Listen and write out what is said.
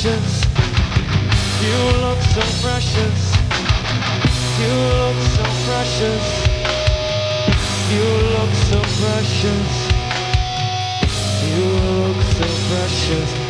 precious. You look so precious. You look so precious. You look so precious. You look so precious.